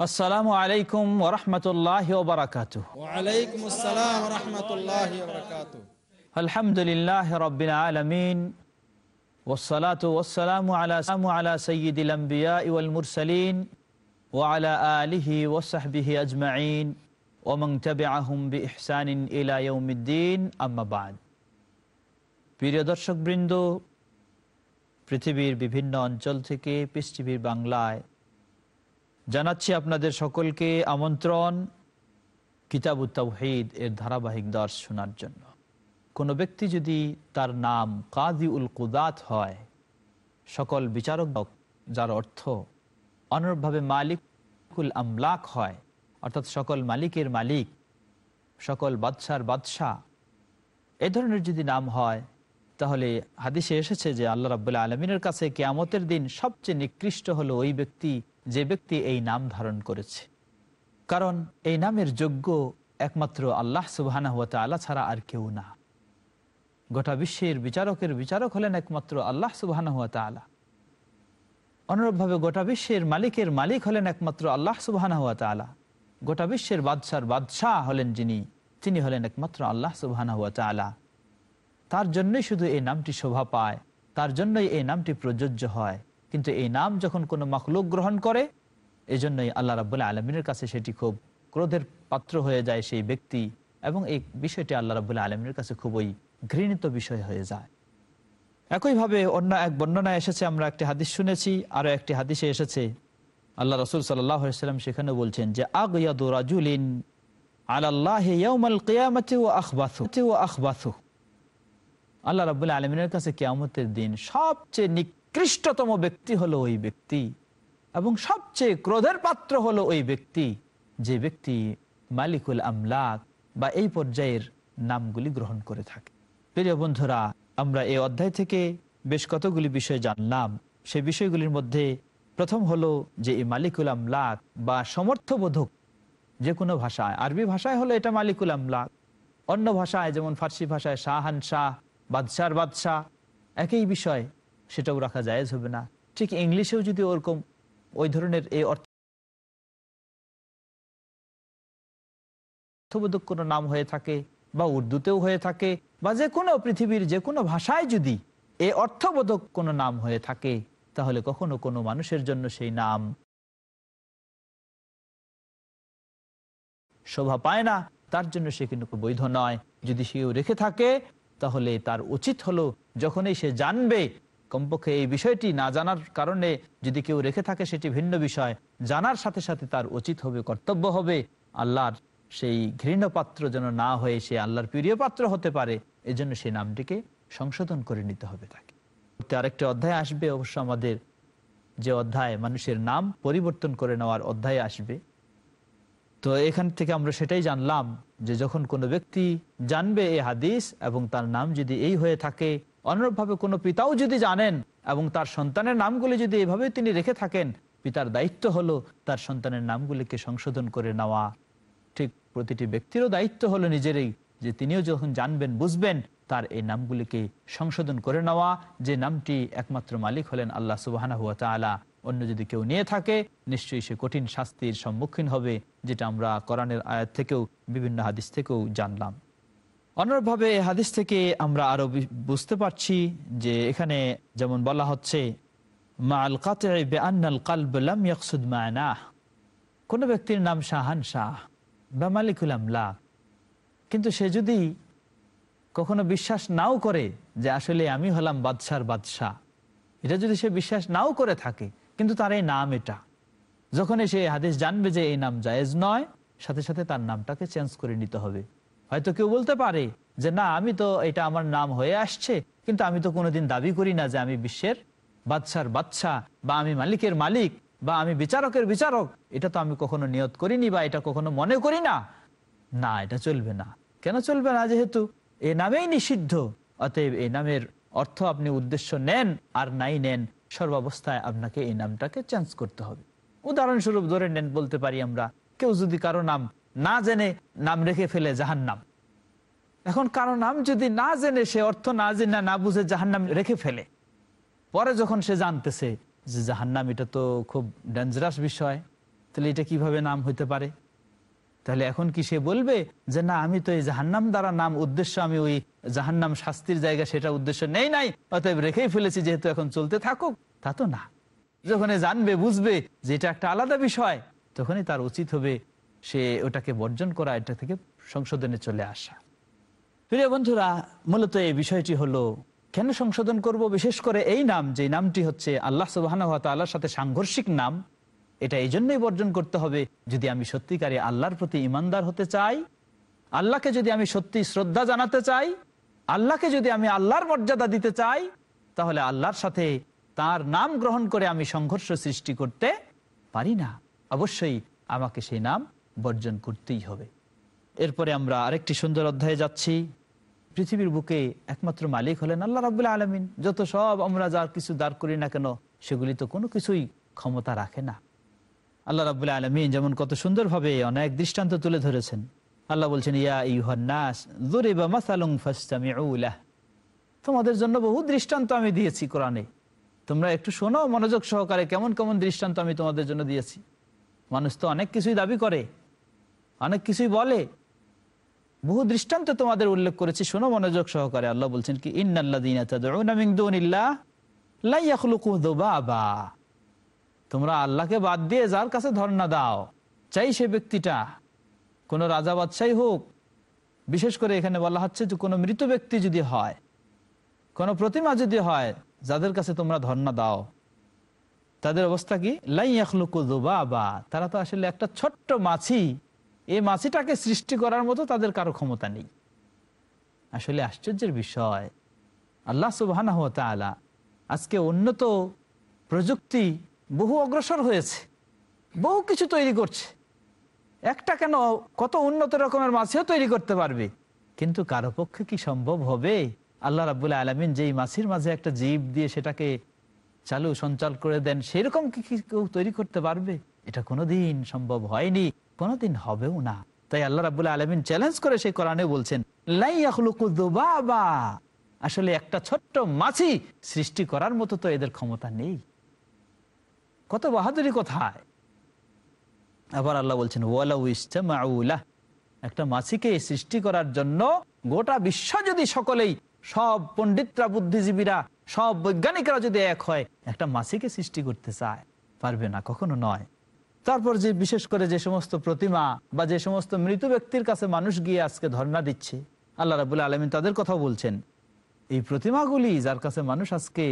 আসসালামু আলাইকুম ওরহমতুল্লাহ ওবরাকাত ওয়ালাইকুম আসসালাম রহমতুল্লাহ বরকাত আলহামদুলিল্লাহ রবিল আলমিন والصلاة والسلام على على سيد الأنبياء والمرسلين وعلى آله وصحبه أجمعين ومن تبعهم بإحسان إلى يوم الدين أما بعد প্রিয় দর্শক বৃন্দ পৃথিবীর বিভিন্ন অঞ্চল থেকে পৃথিবীর বাংলায় জানাচ্ছি আপনাদের সকলকে আমন্ত্রণ কিতাব তাওহিদ এর ধারাবাহিক দর্শ শোনার জন্য। কোনো ব্যক্তি যদি তার নাম কাদি উল কুদাত হয়, সকল বিচারক যার অর্থ অনুরূপভাবে মালিকুল আমলাক হয়, অর্থাৎ সকল মালিকের মালিক, সকল বাদশার বাদশাহ, এ ধরনের যদি নাম হয়, তাহলে হাদিসে এসেছে যে আল্লাহ রাবুল্লাহ আলমিনের কাছে কেয়ামতের দিন সবচেয়ে নিকৃষ্ট হলো ওই ব্যক্তি যে ব্যক্তি এই নাম ধারণ করেছে। কারণ এই নামের যোগ্য একমাত্র আল্লাহ সুবাহ আল্লাহ ছাড়া আর কেউ না। গোটা বিশ্বের বিচারকের বিচারক হলেন একমাত্র আল্লাহ সুবাহ আলা অনুরূপভাবে গোটা বিশ্বের মালিকের মালিক হলেন একমাত্র আল্লাহ সুবাহ আলা গোটা বিশ্বের বাদশার বাদশাহ হলেন যিনি, তিনি হলেন একমাত্র আল্লাহ সুবাহ আলা তার জন্যই শুধু এই নামটি শোভা পায়, তার জন্যই এই নামটি প্রযোজ্য হয়। কিন্তু এই নাম যখন কোনো মখলুক গ্রহণ করে এই জন্যই আল্লাহ রাবুল্লাহ আলমিনের কাছে সেটি খুব ক্রোধের পাত্র হয়ে যায় সেই ব্যক্তি এবং এই বিষয়টি আল্লাহ রাবুল্লাহ আলমিনের কাছে খুবই ঘৃণিত বিষয় হয়ে যায়। একইভাবে অন্য এক বর্ণনা এসেছে, আমরা একটি হাদিস শুনেছি আরও একটি হাদিসে এসেছে। আল্লাহ রসুল সাল্লাম সেখানে বলছেন যে, আগয়াদু রাজুলিন আল্লাহ রাবুল্লাহ আলমিনের কাছে কেয়ামতের দিন সবচেয়ে নিকৃষ্টতম ব্যক্তি হলো ওই ব্যক্তি এবং সবচেয়ে ক্রোধের পাত্র হলো ওই ব্যক্তি, যে ব্যক্তি মালিকুল আমলাক বা এই পর্যায়ের নামগুলি গ্রহণ করে থাকে। প্রিয় বন্ধুরা, আমরা এই অধ্যায় থেকে বেশ কতগুলি বিষয় জানলাম। সেই বিষয়গুলির মধ্যে প্রথম হলো যে এই মালিকুল আমলাক বা সমর্থবোধক যে কোনো ভাষায়, আরবি ভাষায় হলো এটা মালিকুল আমলাক। অন্য ভাষায় যেমন ফার্সি ভাষায় শাহান শাহ, বাদশার বাদশাহ, একই বিষয় সেটাও রাখা যায় হবে না। ঠিক ইংলিশেও যদি ওরকম ওই ধরনের এই অর্থবোধক কোনো নাম হয়ে থাকে বা উর্দুতেও হয়ে থাকে বা যে কোনো পৃথিবীর যে কোনো ভাষায় যদি এ অর্থবোধক কোনো নাম হয়ে থাকে, তাহলে কখনো কোনো মানুষের জন্য সেই নাম শোভা পায় না। তার জন্য সে কিন্তু বৈধ নয়। যদি সেও রেখে থাকে, তাহলে তার উচিত হলো যখনই সে জানবে কমপক্ষে এই বিষয়টি না জানার কারণে যদি কেউ রেখে থাকে সেটি ভিন্ন বিষয়, জানার সাথে সাথে তার উচিত হবে, কর্তব্য হবে আল্লাহর সেই ঘৃণ পাত্র যেন না হয়ে সে আল্লাহর প্রিয় পাত্র হতে পারে, এজন্য সেই নামটিকে সংশোধন করে নিতে হবে তাকে। আরেকটি অধ্যায় আসবে, অবশ্য আমাদের যে অধ্যায় মানুষের নাম পরিবর্তন করে নেওয়ার অধ্যায় আসবে। তো এখান থেকে আমরা সেটাই জানলাম যে যখন কোনো ব্যক্তি জানবে এই হাদিস এবং তার নাম যদি এই হয়ে থাকে অনুরূপভাবে কোনো পিতাও যদি জানেন এবং তার সন্তানের নামগুলি যদি এভাবে তিনি রেখে থাকেন, পিতার দায়িত্ব হলো তার সন্তানের নামগুলিকে সংশোধন করে নেওয়া। ঠিক প্রতিটি ব্যক্তিরও দায়িত্ব হলো নিজেরই যে তিনিও যখন জানবেন, বুঝবেন, তার এই নামগুলিকে সংশোধন করে নেওয়া, যে নামটি একমাত্র মালিক হলেন আল্লাহ সুবাহ অন্য যদি কেউ নিয়ে থাকে, নিশ্চয়ই সে কঠিন শাস্তির সম্মুখীন হবে, যেটা আমরা কোরআনের আয়াত থেকেও, বিভিন্ন হাদিস থেকেও জানলাম। অনুরূপভাবে এই হাদিস থেকে আমরা আরও বুঝতে পারছি যে এখানে যেমন বলা হচ্ছে কোন ব্যক্তির নাম শাহান শাহ বা মালিকুল আমলা কিন্তু সে যদি কখনো বিশ্বাস নাও করে যে আসলে আমি হলাম বাদশার বাদশাহ, এটা যদি সে বিশ্বাস নাও করে থাকে, কিন্তু তার এই নাম এটা। যখন সে হাদিস জানবে যে এই নাম জায়েজ নয়, সাথে সাথে তার নামটাকে চেঞ্জ করে নিতে হবে। হয়তো কেউ বলতে পারে যে, না, আমি তো এটা আমার নাম হয়ে আসছে, কিন্তু আমি তো কোনোদিন দাবি করি না যে আমি বিশ্বের বাদশার বাদশাহ বা আমি মালিকের মালিক বা আমি বিচারকের বিচারক। এটা তো আমি কখনো নিয়ত করিনি বা এটা কখনো মনে করি না। না, এটা চলবে না। কেন চলবে না? যেহেতু এ নামেই নিষিদ্ধ। অতএব এই নামের অর্থ আপনি উদ্দেশ্য নেন আর নাই নেন, সর্বাবস্থায় আপনাকে এই নামটাকে চেঞ্জ করতে হবে। উদাহরণস্বরূপ ধরে নেন, বলতে পারি আমরা, কেউ যদি কারও নাম না জেনে নাম রেখে ফেলে জাহান নাম এখন কারও নাম যদি না জেনে সে অর্থ না জেনে না বুঝে জাহান নাম রেখে ফেলে। পরে যখন সে জানতেছে যে জাহান নাম এটা তো খুব ডেঞ্জারাস বিষয়, তাহলে এটা কীভাবে নাম হইতে পারে? তাহলে এখন কি সে বলবে যে না, আমি তো এই জাহান্নাম দ্বারা নাম উদ্দেশ্য, আমি ওই জাহান্নাম শাস্তির জায়গা সেটা উদ্দেশ্য নেই নাই, অতএব রেখেই ফেলেছি যেহেতু এখন চলতে থাকুক, তা তো না। যখন জানবে, বুঝবে যে এটা একটা আলাদা বিষয়, তখনই তার উচিত হবে সে ওটাকে বর্জন করা, এটা থেকে সংশোধনে চলে আসা। প্রিয় বন্ধুরা, মূলত এই বিষয়টি হলো, কেন সংশোধন করব? বিশেষ করে এই নাম, যে নামটি হচ্ছে আল্লাহ সুবাহ আল্লাহর সাথে সাংঘর্ষিক নাম, এটা এই জন্যই বর্জন করতে হবে, যদি আমি সত্যিকারে আল্লাহর প্রতি ইমানদার হতে চাই, আল্লাহকে যদি আমি সত্যি শ্রদ্ধা জানাতে চাই, আল্লাহকে যদি আমি আল্লাহর মর্যাদা দিতে চাই, তাহলে আল্লাহর সাথে তার নাম গ্রহণ করে আমি সংঘর্ষ সৃষ্টি করতে পারি না। অবশ্যই আমাকে সেই নাম বর্জন করতেই হবে। এরপরে আমরা আরেকটি সুন্দর অধ্যায়ে যাচ্ছি। পৃথিবীর বুকে একমাত্র মালিক হলেন আল্লাহ রাবুল্লাহ আলমিন। যত সব আমরা যা কিছু দাঁড় করি না কেন, সেগুলি তো কোনো কিছুই ক্ষমতা রাখে না। আল্লাহ রাবুল্লাহ আলমিন যেমন কত সুন্দরভাবে অনেক দৃষ্টান্ত তুলে ধরেছেন। আল্লাহ বলছেন, ইয়া ইউহান্নাস দুরিবা মাসালুং ফাস্তামিউলাহ তোমাদের জন্য বহু দৃষ্টান্ত আমি দিয়েছি কোরআনে। তোমরা একটু শোনো মনোযোগ সহকারে কেমন কেমন দৃষ্টান্ত আমি তোমাদের জন্য দিয়েছি। মানুষ তো অনেক কিছুই দাবি করে। অনেক কিছুই বলে। বহু দৃষ্টান্ত তোমাদের উল্লেখ করেছি, শোনো মনোযোগ সহকারে। আল্লাহ বলছেন কি তোমরা আল্লাহকে বাদ দিয়ে যার কাছে ধর্ণা দাও, চাই সে ব্যক্তিটা, কোন রাজা বাদশাহী হোক। বিশেষ করে এখানে বলা হচ্ছে যে কোনো মৃত ব্যক্তি যদি হয়, কোনো প্রতিমা যদি হয়, যাদের কাছে তোমরা ধর্ণা দাও। তাদের অবস্থা কি? বা তারা তো আসলে একটা ছোট্ট মাছি। এই মাছিটাকে সৃষ্টি করার মতো তাদের কারও ক্ষমতা নেই। আসলে আশ্চর্যের বিষয়, আল্লাহ সুবাহ আজকে উন্নত প্রযুক্তি বহু অগ্রসর হয়েছে, বহু কিছু তৈরি করছে। একটা কেন কত উন্নত রকমের মাছিও তৈরি করতে পারবে, কিন্তু কারও পক্ষে কি সম্ভব হবে? আল্লাহ রাবুল্লাহ আলমিন যেই মাছির মাঝে একটা জীব দিয়ে সেটাকে চালু সঞ্চাল করে দেন, সেরকম কি কেউ তৈরি করতে পারবে? এটা কোনোদিন সম্ভব হয়নি। কোনোদিন হবেও না। তাই আল্লাহ রাবুল্লাহ আলমিন চ্যালেঞ্জ করে সেই কোরআনে বলছেন আসলে একটা ছোট্ট মাছি সৃষ্টি করার মতো তো এদের ক্ষমতা নেই। কত বাহাদুরি কোথায়? আবার আল্লাহ বলছেন একটা মাছিকে সৃষ্টি করার জন্য গোটা বিশ্ব যদি সকলেই, সব পণ্ডিতরা, বুদ্ধিজীবীরা, সব বৈজ্ঞানিকরা যদি এক হয়, একটা মাছিকে সৃষ্টি করতে চায়, পারবে না, কখনো নয়। তারপর যে বিশেষ করে যে সমস্ত প্রতিমা বা যে সমস্ত মৃত ব্যক্তির কাছে মানুষ গিয়ে আজকে ধর্ণা দিচ্ছে, আল্লাহ রাবুল্লাহ আলমিন তাদের কথা বলছেন, এই প্রতিমাগুলি যার কাছে মানুষ আজকে,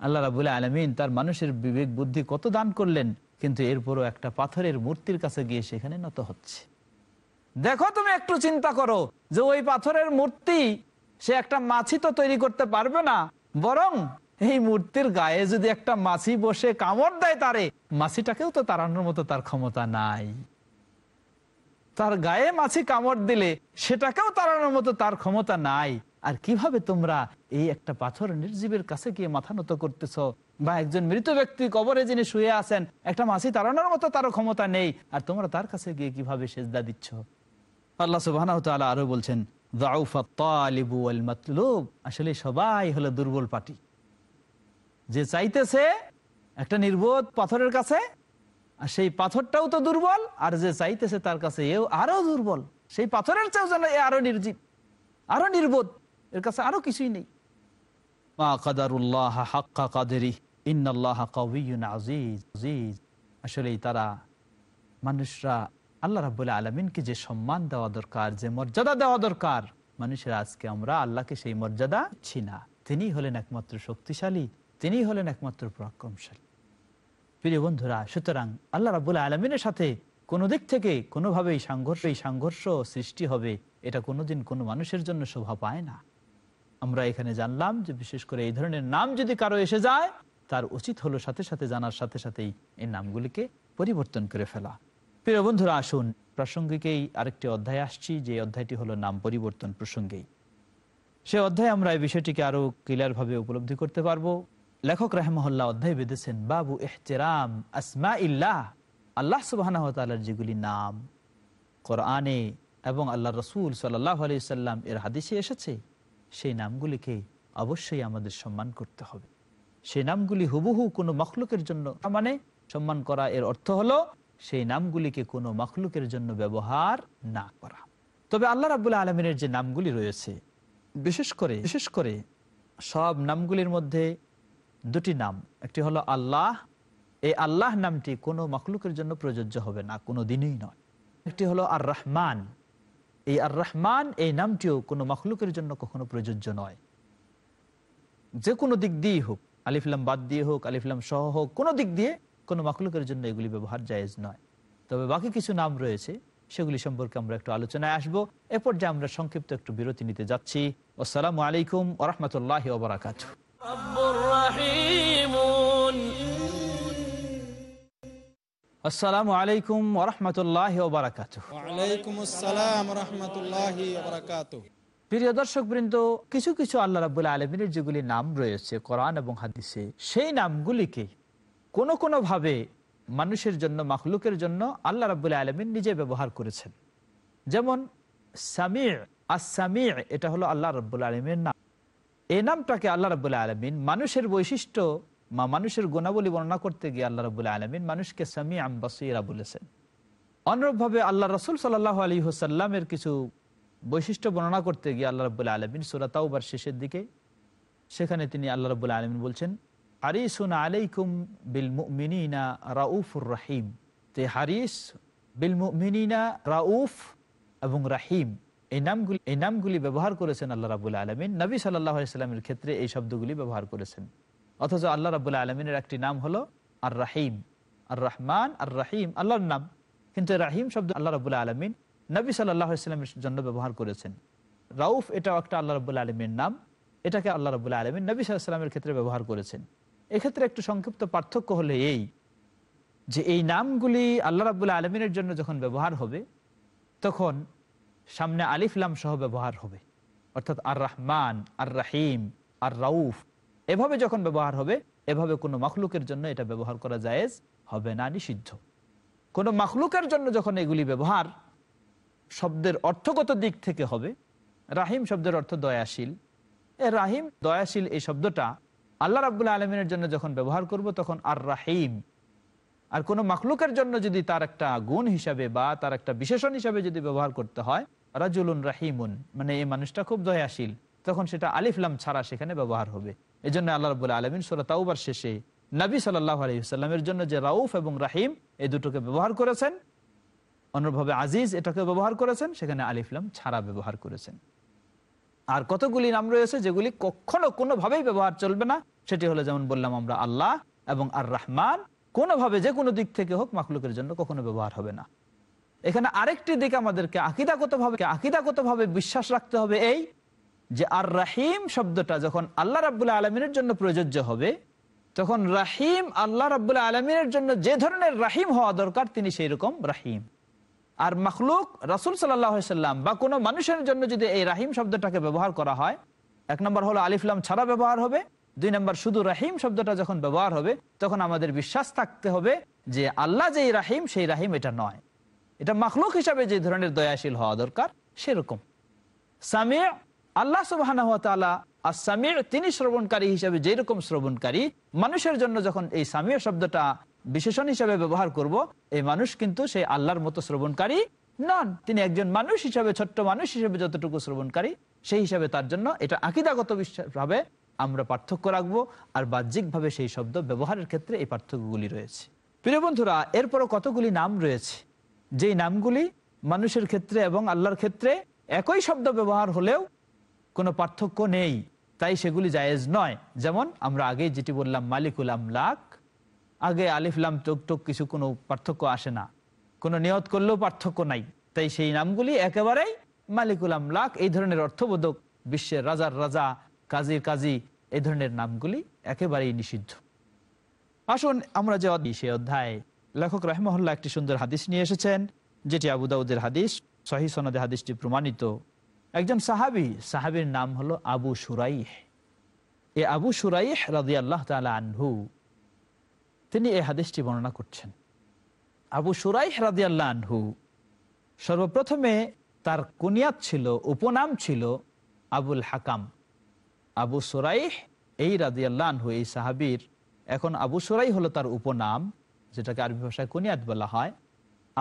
আল্লাহ রাবুল্লাহ আলমিন তার মানুষের বিবেক, বুদ্ধি কত দান করলেন, কিন্তু এরপরও একটা পাথরের মূর্তির কাছে গিয়ে সেখানে নত হচ্ছে। দেখো তুমি একটু চিন্তা করো যে ওই পাথরের মূর্তি সে একটা মাছি তো তৈরি করতে পারবে না, বরং এই মূর্তির গায়ে যদি একটা মাছি বসে কামড় দেয় তারে, মাছিটাকেও তো তাড়ানোর মতো তার ক্ষমতা নাই। তার গায়ে মাছি কামড় দিলে সেটাকেও তাড়ানোর মতো তার ক্ষমতা নাই। আর কীভাবে তোমরা এই একটা পাথর নির্জীবের কাছে গিয়ে মাথা নত করতেছ? বা একজন মৃত ব্যক্তি কবরে যিনি শুয়ে আছেন, একটা মাছি তাড়ানোর মতো তারও ক্ষমতা নেই। আর তোমরা তার কাছে গিয়ে কীভাবে সেজদা দিচ্ছ? আল্লাহ সুবাহ আরও বলছেন আসলে সবাই হলো দুর্বল পার্টি। যে চাইতেছে একটা নির্বোধ পাথরের কাছে, আর সেই পাথরটাও তো দুর্বল, আর যে চাইতেছে তার কাছে এও আরও দুর্বল। সেই পাথরের চেয়েও যেন এ আরও নির্জীব, আরও নির্বোধ, এর কাছে আরও কিছুই নেই। আসলে তারা, মানুষরা আল্লাহ রাবুল্লাহ আলমিনকে যে সম্মান দেওয়া দরকার, যে মর্যাদা দেওয়া দরকার, মানুষের আজকে আমরা আল্লাহকে সেই মর্যাদা ছি না। তিনি হলেন একমাত্র শক্তিশালী তিনি হলেন একমাত্র পরাক্রমশালী। প্রিয় বন্ধুরা, সুতরাং আল্লাহ রাবুল্লাহ আলমিনের সাথে কোনো দিক থেকে কোনোভাবেই সংঘর্ষ এই সংঘর্ষ সৃষ্টি হবে, এটা কোনোদিন কোনো মানুষের জন্য শোভা পায় না। আমরা এখানে জানলাম যে বিশেষ করে এই ধরনের নাম যদি কারও এসে যায়, তার উচিত হলো সাথে সাথে জানার সাথে সাথেই এই নামগুলিকে পরিবর্তন করে ফেলা। প্রিয় বন্ধুরা, আসুন প্রাসঙ্গিকেই আরেকটি অধ্যায় আসছি, যে অধ্যায়টি হলো নাম পরিবর্তন প্রসঙ্গেই। সে অধ্যায় আমরা এই বিষয়টিকে আরও ক্লিয়ার ভাবে উপলব্ধি করতে পারব। লেখক রাহমহল্লা অধ্যায় বেঁধেছেন, বাবু এহতেরাম আসমা ইল্লাহ আল্লাহ সুবাহ যেগুলি নাম, কোরআনে এবং আল্লাহ রসুল সাল্লাহ আলাইসাল্লাম এর হাদিসে এসেছে, সেই নামগুলিকে অবশ্যই আমাদের সম্মান করতে হবে। সেই নামগুলি হুবহু কোনো মখলুকের জন্য মানে সম্মান করা এর অর্থ হলো, সেই নামগুলিকে কোনো মখলুকের জন্য ব্যবহার না করা। তবে আল্লাহ রাবুল্লাহ আলমিনের যে নামগুলি রয়েছে, বিশেষ করে বিশেষ করে সব নামগুলির মধ্যে দুটি নাম। একটি হলো আল্লাহ। এই আল্লাহ নামটি কোনো মখলুকের জন্য প্রযোজ্য হবে না, কোনো দিনই নয়। একটি হলো আর রহমান এই আর রহমান এই নামটিও কোনো মখলুকের জন্য কখনো প্রযোজ্য নয়। যে কোনো দিক দিয়েই হোক আলিফলাম বাদ দিয়ে হোক আলিফলাম সহ হোক, কোনো দিক দিয়ে কোনো মখলুকের জন্য এগুলি ব্যবহার জায়েজ নয়। তবে বাকি কিছু নাম রয়েছে, সেগুলি সম্পর্কে আমরা একটু আলোচনায় আসব। এরপর যে আমরা সংক্ষিপ্ত একটু বিরতি নিতে যাচ্ছি। আসসালামু আলাইকুম ওরহমতুল্লাহ ওবরাকাত প্রিয় দর্শক বৃন্দ কিছু কিছু আল্লাহ রাবুল আলমিনের যেগুলি নাম রয়েছে কোরআন এবং হাদিসে সেই নামগুলিকে কোনো মানুষের জন্য মাখলুকের জন্য আল্লাহ রাবুল আলমিন নিজে ব্যবহার করেছেন। যেমন সামির আসামির এটা হলো আল্লাহ রাবুল আলমের নাম। এই নামটাকে আল্লাহ রাবুল্লাহ আলমিন মানুষের বৈশিষ্ট্য বা মানুষের গুণাবলী বর্ণনা করতে গিয়ে আল্লাহ রাবুল্লাহ আলমিন মানুষকে সামি আম্বাসিরা বলেছেন। অনুরূপভাবে আল্লাহ রসুল সাল্লাহ আলী হুসাল্লামের কিছু বৈশিষ্ট্য বর্ণনা করতে গিয়ে আল্লাহ রবুল্লাহ আলমিন সুরাতাউবার শেষের দিকে সেখানে তিনি আল্লাহ রবুল্লাহ আলমিন বলছেন, হারিসুন আলাইকুম বিল মুমিনা রাউফুর রাহিম। তে হারিস বিল মুমিনা রাউফ এবং রাহিম। এই নামগুলি এই নামগুলি ব্যবহার করেছেন আল্লাহ রাবুল্লাহ আলমিন। নবী সাল্লাহ আলাইস্লামের ক্ষেত্রে এই শব্দগুলি ব্যবহার করেছেন। অথচ আল্লাহ রাবুল্লাহ আলমিনের একটি নাম হলো আর রাহিম আর রহমান আর রাহিম আল্লাহর নাম। কিন্তু রাহিম শব্দ আল্লাহ রাবুল্লাহ আলমিন নবী সাল্লাহ ইসলামের জন্য ব্যবহার করেছেন। রাউফ এটাও একটা আল্লাহ রাবুল্লাহ আলমীর নাম। এটাকে আল্লাহ রাবুল্লাহ আলমিন নবী সাল্লামের ক্ষেত্রে ব্যবহার করেছেন। এক্ষেত্রে একটু সংক্ষিপ্ত পার্থক্য হলে এই যে এই নামগুলি আল্লাহ রাবুল্লাহ আলমিনের জন্য যখন ব্যবহার হবে, তখন সামনে আলিফলাম সহ ব্যবহার হবে। অর্থাৎ আর রহমান আর রাহিম আর রাউফ এভাবে যখন ব্যবহার হবে, এভাবে কোনো মখলুকের জন্য এটা ব্যবহার করা জায়েজ হবে না, নিষিদ্ধ। কোনো মখলুকের জন্য যখন এগুলি ব্যবহার, শব্দের অর্থগত দিক থেকে হবে, রাহিম শব্দের অর্থ দয়াশীল। এ রাহিম, দয়াশীল এই শব্দটা আল্লাহ রাবুল্লাহ আলমিনের জন্য যখন ব্যবহার করব, তখন আর রাহিম আর কোনো মখলুকের জন্য যদি তার একটা গুণ হিসাবে বা তার একটা বিশেষণ হিসাবে যদি ব্যবহার করতে হয় রাজুলুন রাহিমুন মানে এই মানুষটা খুব দয়াশীল। তখন সেটা আলিফলাম ছাড়া সেখানে ব্যবহার হবে। এই জন্য আল্লাহ রবুল্লাহ আলমিন সোলা তাউবার শেষে নবী সাল্লাহ আলহিসাল্লামের জন্য যে রাউফ এবং রাহিম, এই দুটোকে ব্যবহার করেছেন অন্যভাবে আজিজ এটাকে ব্যবহার করেছেন, সেখানে আলিফলাম ছাড়া ব্যবহার করেছেন। আর কতগুলি নাম রয়েছে যেগুলি কখনো কোনোভাবেই ব্যবহার চলবে না, সেটি হলো যেমন বললাম আমরা আল্লাহ এবং আর রহমান কোনোভাবে যে কোনো দিক থেকে হোক মাখলুকের জন্য কখনো ব্যবহার হবে না। এখানে আরেকটি দিক আমাদেরকে আকিদাগত ভাবে আকিদাগত ভাবে বিশ্বাস রাখতে হবে এই যে আর রাহিম শব্দটা যখন আল্লাহ রাবুল্লাহ আলমিনের জন্য প্রযোজ্য হবে, তখন রাহিম আল্লাহ রাবুল্লাহ আলমিনের জন্য যে ধরনের রাহিম হওয়া দরকার তিনি সেই রকম রাহিম। আর মখলুক রাসুল সাল্লাম বা কোনো মানুষের জন্য যদি এই রাহিম শব্দটাকে ব্যবহার করা হয়, এক নম্বর হলো আলিফলাম ছাড়া ব্যবহার হবে, দুই নম্বর শুধু রাহিম শব্দটা যখন ব্যবহার হবে, তখন আমাদের বিশ্বাস থাকতে হবে যে আল্লাহ যেই রাহিম, সেই রাহিম এটা নয়। এটা মাখলুক হিসাবে যে ধরনের দয়াশীল হওয়া দরকার, সেরকম। সামিয়া আল্লাহ সুবাহ আর সামির তিনি শ্রবণকারী হিসাবে যেরকম শ্রবণকারী, মানুষের জন্য যখন এই সামিয়া শব্দটা বিশেষণ হিসাবে ব্যবহার করব, এই মানুষ কিন্তু সেই আল্লাহর মতো শ্রবণকারী নন। তিনি একজন মানুষ হিসাবে, ছোট্ট মানুষ হিসেবে যতটুকু শ্রবণকারী, সেই হিসাবে তার জন্য এটা আকিদাগত বিশ্বাস ভাবে আমরা পার্থক্য রাখব আর বাহ্যিকভাবে সেই শব্দ ব্যবহারের ক্ষেত্রে এই পার্থক্যগুলি রয়েছে। প্রিয় বন্ধুরা, এরপরও কতগুলি নাম রয়েছে? যেই নামগুলি মানুষের ক্ষেত্রে এবং আল্লাহর ক্ষেত্রে একই শব্দ ব্যবহার হলেও কোনো পার্থক্য নেই, তাই সেগুলি জায়েজ নয়। যেমন আমরা আগে যেটি বললাম, মালিকুল আমলাক, আগে আলিফলাম টোক টোক কিছু কোনো পার্থক্য আসে না। কোনো নিয়ত করলেও পার্থক্য নাই। তাই সেই নামগুলি একেবারেই মালিকুল আমলাক, এই ধরনের অর্থবোধক, বিশ্বের রাজার রাজা, কাজীর কাজী, এই ধরনের নামগুলি একেবারেই নিষিদ্ধ। আসুন আমরা যে সে অধ্যায় লেখক রহমহল্লা একটি সুন্দর হাদিস নিয়ে এসেছেন, যেটি আবু দাউদের হাদিস সহি সনদে হাদিসটি প্রমাণিত। একজন সাহাবি, সাহাবির নাম হলো আবু সুরাইহ। এ আবু সুরাইহ রাজি আল্লাহ আনহু, তিনি এই হাদিসটি বর্ণনা করছেন। আবু সুরাইহ রাজি আল্লাহ আনহু, সর্বপ্রথমে তার কুনিয়াত ছিল, উপনাম ছিল আবুল হাকাম। আবু সুরাইহ এই রাজি আল্লাহ আনহু, এই সাহাবির, এখন আবু সুরাই হলো তার উপনাম। যেটাকে আরবি ভাষায় কুনিয়াত বলা হয়।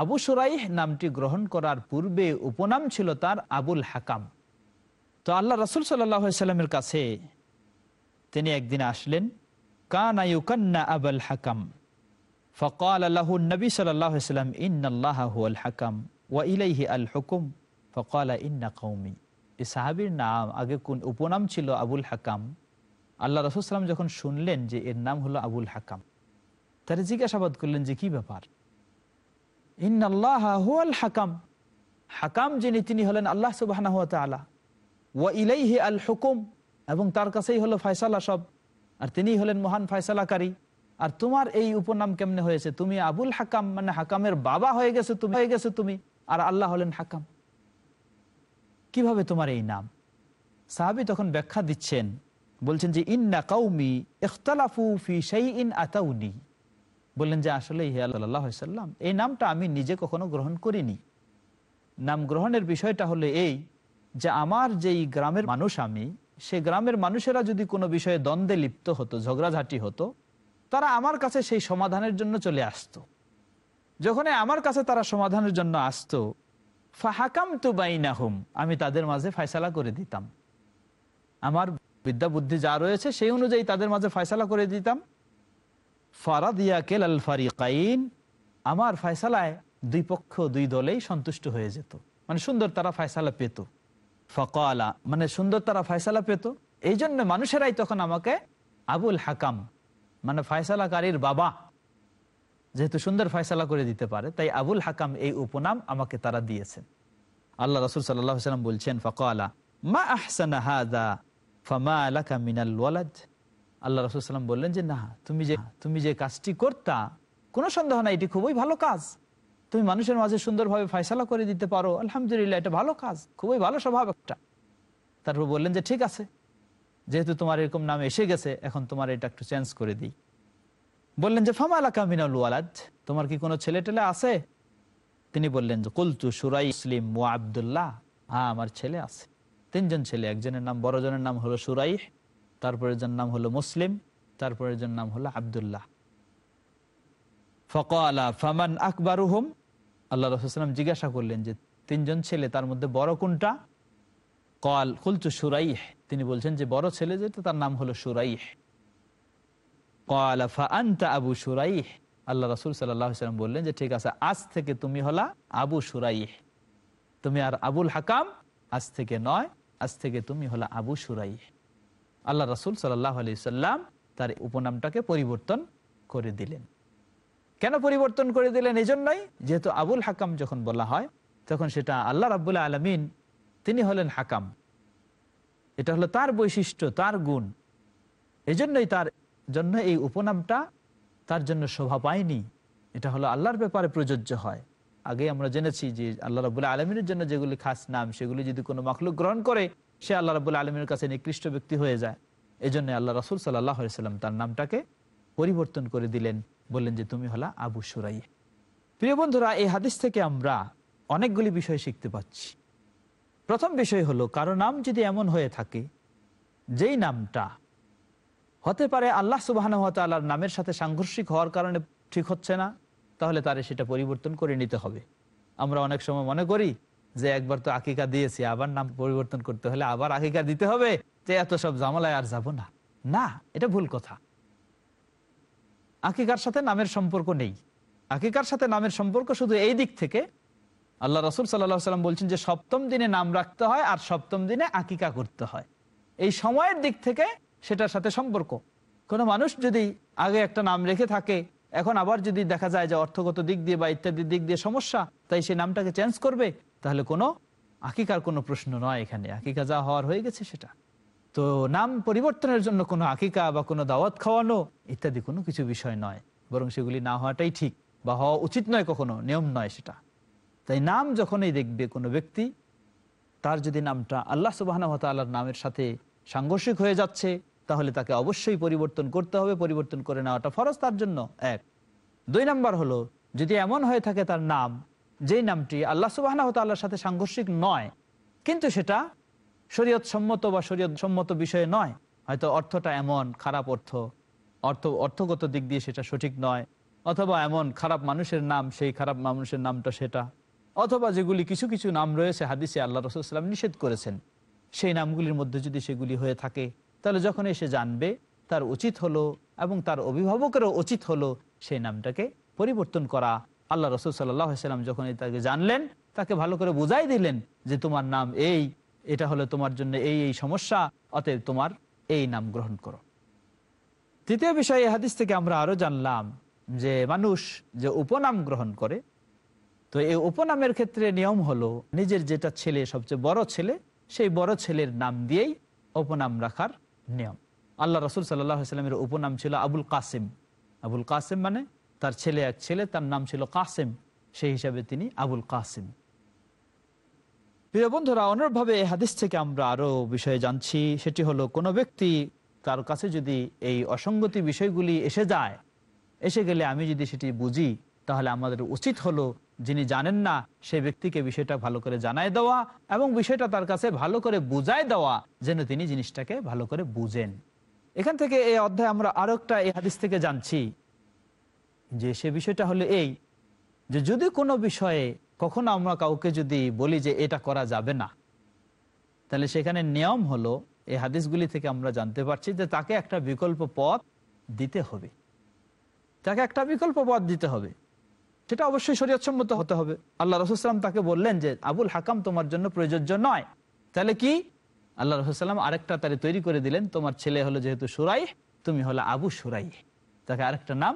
আবু সুরাইহ নামটি গ্রহণ করার পূর্বে উপনাম ছিল তার আবুল হাকাম। তো আল্লাহ রসুল সাল্লামের কাছে তিনি একদিন আসলেন, কানা ইউকান্না আবুল হাকাম। ফকাল আল্লাহ নবী সাল্লাম ইন্নআল্লাহ হুয়াল হাকাম ওয়া ইলাইহি আল হুকুম। ফকাল, ইন্না কৌমি এই সাহাবির নাম, আগে কোন উপনাম ছিল আবুল হাকাম? আল্লাহ রসুল সাল্লাম যখন শুনলেন যে এর নাম হলো আবুল হাকাম। তারা জিজ্ঞাসাবাদ করলেন যে, কি ব্যাপার? হাকাম। হাকাম যিনি, তিনি হলেন আল্লাহ সুবাহ আল হুকুম। এবং তার কাছেই হলো ফয়সালা সব। আর তিনি হলেন মহান ফয়সালাকারী। আর তোমার এই উপনাম কেমনে হয়েছে? তুমি আবুল হাকাম। মানে হাকামের বাবা হয়ে গেছে তুমি, হয়ে গেছে তুমি। আর আল্লাহ হলেন হাকাম। কীভাবে তোমার এই নাম? সাহাবি তখন ব্যাখ্যা দিচ্ছেন, বলছেন যে, ইন্না কাউমি ইখতালাফু ফি শাইইন আতাউনি। বললেন যে, আসলে সাল্লাম এই নামটা আমি নিজে কখনো গ্রহণ করিনি। নাম গ্রহণের বিষয়টা হলো এই যে, আমার যেই গ্রামের মানুষ আমি, সে গ্রামের মানুষেরা যদি কোনো বিষয়ে দ্বন্দ্বে লিপ্ত হতো, ঝগড়াঝাটি হতো, তারা আমার কাছে সেই সমাধানের জন্য চলে আসতো। যখন আমার কাছে তারা সমাধানের জন্য আসতো ফাহাকাম তু বাইনাহুম, আমি তাদের মাঝে ফয়সালা করে দিতাম। আমার বিদ্যা বুদ্ধি যা রয়েছে, সেই অনুযায়ী তাদের মাঝে ফয়সালা করে দিতাম। ফারাদিয়া আমার ফয়সালায় দুই পক্ষ, দুই দলেই সন্তুষ্ট হয়ে যেত। মানে সুন্দর তারা ফয়সালা পেত। ফকালা মানে সুন্দর তারা ফয়সালা পেত। এই জন্য মানুষেরাই তখন আমাকে আবুল হাকাম মানে ফয়সালাকারীর বাবা, যেহেতু সুন্দর ফয়সালা করে দিতে পারে, তাই আবুল হাকাম এই উপনাম আমাকে তারা দিয়েছেন। আল্লাহ রসুল সাল্লাম বলছেন, ফকালা, মা আহসানা হাদা, ফামা আলাকা মিনাল ওয়ালাদ? আল্লাহ রসুল সাল্লাম বললেন যে, না, তুমি যে তুমি যে কাজটি করতা, কোনো সন্দেহ নাই, এটি খুবই ভালো কাজ। তুমি মানুষের মাঝে সুন্দরভাবে ফয়সালা করে দিতে পারো। আলহামদুলিল্লাহ, এটা ভালো কাজ, খুবই ভালো স্বভাব একটা। তারপর বললেন যে, ঠিক আছে, যেহেতু তোমার এরকম নাম এসে গেছে, এখন তোমার এটা একটু চেঞ্জ করে দিই। বললেন যে, ফামা আলাকা মিনাল ওয়ালাদ, তোমার কি কোনো ছেলে টেলে আছে? তিনি বললেন যে, কুলতু সুরাই ইসলিম ও আবদুল্লাহ হ্যাঁ আমার ছেলে আছে। তিনজন ছেলে, একজনের নাম, বড়জনের নাম হলো সুরাই তারপরের জন নাম হলো মুসলিম, তারপরের জন নাম হলো আবদুল্লাহ। ফকালা ফামান আকবর হুম আল্লাহ রসুলাম জিজ্ঞাসা করলেন যে তিনজন ছেলে তার মধ্যে বড় কোনটা? কল কুলতু সুরাইহ। তিনি বলছেন যে বড় ছেলে যেটা তার নাম হলো সুরাইহ। কলা ফা আন্তা আবু সুরাইহ। আল্লাহ রসুল সাল্লাম বললেন যে ঠিক আছে, আজ থেকে তুমি হলা আবু সুরাইহ। তুমি আর আবুল হাকাম, আজ থেকে নয়, আজ থেকে তুমি হলা আবু সুরাইহ। আল্লাহ রসুল সাল্লাহ আলি সাল্লাম তার উপনামটাকে পরিবর্তন করে দিলেন। কেন পরিবর্তন করে দিলেন? এই জন্যই যেহেতু আবুল হাকাম যখন বলা হয়, তখন সেটা আল্লাহ রাবুল্লাহ আলমিন, তিনি হলেন হাকাম। এটা হলো তার বৈশিষ্ট্য, তার গুণ। এজন্যই তার জন্য এই উপনামটা তার জন্য শোভা পায়নি। এটা হলো আল্লাহর ব্যাপারে প্রযোজ্য হয়। আগে আমরা জেনেছি যে আল্লাহ রাবুল্লাহ আলমিনের জন্য যেগুলি খাস নাম, সেগুলি যদি কোনো মাখলুক গ্রহণ করে সে আল্লাহ রাবুল্লাহ আলমীর কাছে নিকৃষ্ট ব্যক্তি হয়ে যায়। এই জন্য আল্লাহ রসুল সাল্লাম তার নামটাকে পরিবর্তন করে দিলেন। বললেন যে, তুমি হলা আবু সুরাই প্রিয় বন্ধুরা, এই হাদিস থেকে আমরা অনেকগুলি বিষয় শিখতে পাচ্ছি প্রথম বিষয় হলো, কারও নাম যদি এমন হয়ে থাকে, যেই নামটা হতে পারে আল্লাহ সুবাহ নামের সাথে সাংঘর্ষিক হওয়ার কারণে ঠিক হচ্ছে না, তাহলে তারে সেটা পরিবর্তন করে নিতে হবে। আমরা অনেক সময় মনে করি যে একবার তো আকিকা দিয়েছি, আবার নাম পরিবর্তন করতে হলে আবার আকিকা দিতে হবে যে এত সব জামালায় আর যাব না। না, এটা ভুল কথা। আকিকার সাথে নামের সম্পর্ক নেই। আকিকার সাথে নামের সম্পর্ক শুধু এই দিক থেকে, আল্লাহ রসুল সাল্লাহ সাল্লাম বলছেন যে সপ্তম দিনে নাম রাখতে হয় আর সপ্তম দিনে আকিকা করতে হয়। এই সময়ের দিক থেকে সেটার সাথে সম্পর্ক। কোনো মানুষ যদি আগে একটা নাম রেখে থাকে, এখন আবার যদি দেখা যায় যে অর্থগত দিক দিয়ে বা ইত্যাদি দিক দিয়ে সমস্যা, তাই সেই নামটাকে চেঞ্জ করবে তাহলে কোনো আকিকার কোনো প্রশ্ন নয় এখানে। আকিকা যা হওয়ার হয়ে গেছে সেটা। তো নাম পরিবর্তনের জন্য কোনো আকিকা বা কোনো দাওয়াত খাওয়ানো ইত্যাদি কোনো কিছু বিষয় নয়। বরং সেগুলি না হওয়াটাই ঠিক বা হওয়া উচিত নয় কখনো, নিয়ম নয় সেটা। তাই নাম যখনই দেখবে কোনো ব্যক্তি, তার যদি নামটা আল্লাহ সুবাহ নামের সাথে সাংঘর্ষিক হয়ে যাচ্ছে, তাহলে তাকে অবশ্যই পরিবর্তন করতে হবে। পরিবর্তন করে নেওয়াটা ফরজ তার জন্য, এক। দুই নাম্বার হলো, যদি এমন হয়ে থাকে তার নাম যেই নামটি আল্লাহ সুবাহ তাল্লার সাথে সাংঘর্ষিক নয়, কিন্তু সেটা শরীয়ত সম্মত বা শরীয়ত সম্মত বিষয়ে নয়। হয়তো অর্থটা এমন, খারাপ অর্থ অর্থ, অর্থগত দিক দিয়ে সেটা সঠিক নয়, অথবা এমন খারাপ মানুষের নাম, সেই খারাপ মানুষের নামটা সেটা, অথবা যেগুলি কিছু কিছু নাম রয়েছে হাদিসে আল্লাহ রসুলাম নিষেধ করেছেন। সেই নামগুলির মধ্যে যদি সেগুলি হয়ে থাকে, তাহলে যখন এসে জানবে, তার উচিত হলো এবং তার অভিভাবকেরও উচিত হলো সেই নামটাকে পরিবর্তন করা। আল্লাহ রসুল সাল্লাম যখন তাকে জানলেন, তাকে ভালো করে বুঝাই দিলেন যে তোমার নাম এই, এটা হলো তোমার জন্য এই এই সমস্যা, অতএব তোমার এই নাম গ্রহণ করো। তৃতীয় বিষয় হাদিস থেকে আমরা আরও জানলাম যে মানুষ যে উপনাম গ্রহণ করে, তো এই উপনামের ক্ষেত্রে নিয়ম হলো নিজের যেটা ছেলে সবচেয়ে বড় ছেলে, সেই বড় ছেলের নাম দিয়েই উপনাম রাখার নিয়ম। আল্লাহ রসুল সাল্লাহ সাল্লামের উপনাম ছিল আবুল কাসিম। আবুল কাসিম মানে তার ছেলে এক ছেলে, তার নাম ছিল কাসিম। সেই হিসাবে তিনি আবুল কাসিম। প্রিয় বন্ধুরা এই হাদিস থেকে আমরা আরও বিষয়ে জানছি। সেটি হলো, কোনো ব্যক্তি তার কাছে যদি এই অসঙ্গতি বিষয়গুলি এসে যায়, এসে গেলে আমি যদি সেটি বুঝি, তাহলে আমাদের উচিত হলো যিনি জানেন না, সে ব্যক্তিকে বিষয়টা ভালো করে জানায় দেওয়া এবং বিষয়টা তার কাছে ভালো করে বুঝায় দেওয়া, যেন তিনি জিনিসটাকে ভালো করে বুঝেন। এখান থেকে এই অধ্যায় আমরা আরও একটা এই হাদিস থেকে জানছি। যে সে বিষয়টা হলো এই, যে যদি কোনো বিষয়ে কখনো আমরা কাউকে যদি বলি যে এটা করা যাবে না, তাহলে সেখানে নিয়ম হলো এই হাদিসগুলি থেকে আমরা জানতে পারছি যে তাকে একটা বিকল্প পথ দিতে হবে। তাকে একটা বিকল্প পথ দিতে হবে। সেটা অবশ্যই শরীয়তসম্মত হতে হবে। আল্লাহ রসুলাম তাকে বললেন যে, আবুল হাকাম, তোমার জন্য প্রযোজ্য নয়। তাহলে কি? আল্লাহ রসুলাম আরেকটা তারে তৈরি করে দিলেন, তোমার ছেলে হলো যেহেতু সুরাই তুমি হলো আবু সুরাই তাকে আরেকটা নাম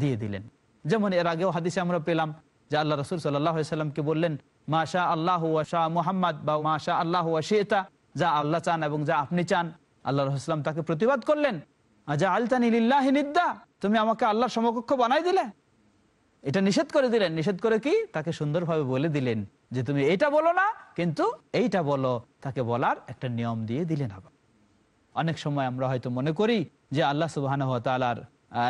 দিয়ে দিলেন। যেমন এর আগেও হাদিসে আমরা পেলাম যে আল্লাহ রসুল সাল্লাহামকে বললেন মাশা আল্লাহ শাহ মোহাম্মদ বা মাশা আল্লাহ শেতা যা আল্লাহ চান এবং যা আপনি চান। আল্লাহ রসুলাম তাকে প্রতিবাদ করলেন যা আলতানিল্লাহ নিদ্দা তুমি আমাকে আল্লাহর সমকক্ষ বানাই দিলে। এটা নিষেধ করে দিলেন। নিষেধ করে কি? তাকে সুন্দরভাবে বলে দিলেন যে, তুমি এইটা বলো না, কিন্তু এইটা বলো। তাকে বলার একটা নিয়ম দিয়ে দিলেন আবার। অনেক সময় আমরা হয়তো মনে করি যে আল্লাহ সুবাহ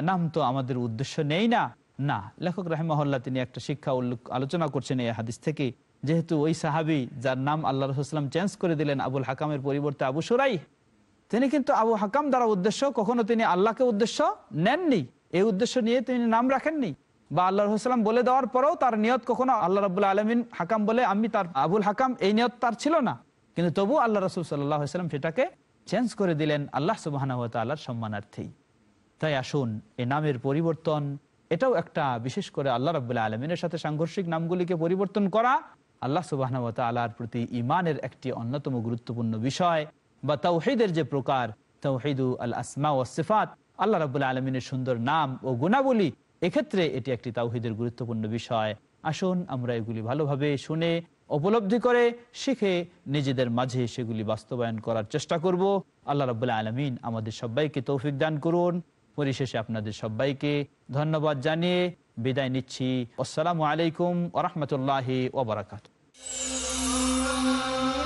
নাম তো আমাদের উদ্দেশ্য নেই না। না, লেখক রাহেমহল্লা তিনি একটা শিক্ষা উল্লেখ আলোচনা করছেন এই হাদিস থেকে। যেহেতু ওই সাহাবি যার নাম আল্লাহ রসুলাম চেঞ্জ করে দিলেন আবুল হাকামের পরিবর্তে আবু সুরাই, তিনি কিন্তু আবু হাকাম দ্বারা উদ্দেশ্য, কখনো তিনি আল্লাহকে উদ্দেশ্য নেননি। এই উদ্দেশ্য নিয়ে তিনি নাম রাখেননি। বা আল্লাহ রসুলাম বলে দেওয়ার পরেও তার নিয়ত কখনো আল্লাহ রবুল্লা আলমিন, হাকাম বলে আমি তার, আবুল হাকাম এই নিয়ত তার ছিল না। কিন্তু তবু আল্লাহ রসুল সাল্লাম সেটাকে চেঞ্জ করে দিলেন আল্লাহ সুবাহ সম্মানার্থেই। তাই আসুন, এ নামের পরিবর্তন, এটাও একটা বিশেষ করে আল্লাহ রবাহ আলমিনের সাথে সাংঘর্ষিক নামগুলিকে পরিবর্তন করা আল্লাহ সুবাহ আল্লাহর প্রতি ইমানের একটি অন্যতম গুরুত্বপূর্ণ বিষয় বা তাওহিদের যে প্রকার, তাওহিদু আল আসমা ও সিফাত, আল্লাহ রবাহ আলমিনের সুন্দর নাম ও গুণাবলী, এক্ষেত্রে এটি একটি তাওহিদের গুরুত্বপূর্ণ বিষয়। আসুন, আমরা এগুলি ভালোভাবে শুনে, উপলব্ধি করে, শিখে, নিজেদের মাঝে সেগুলি বাস্তবায়ন করার চেষ্টা করব। আল্লাহ রবাহ আলমিন আমাদের সবাইকে তৌফিক দান করুন। পরিশেষে আপনাদের সবাইকে ধন্যবাদ জানিয়ে বিদায় নিচ্ছি। আসসালামু আলাইকুম ওরহমতুল্লাহ ওবরাকাত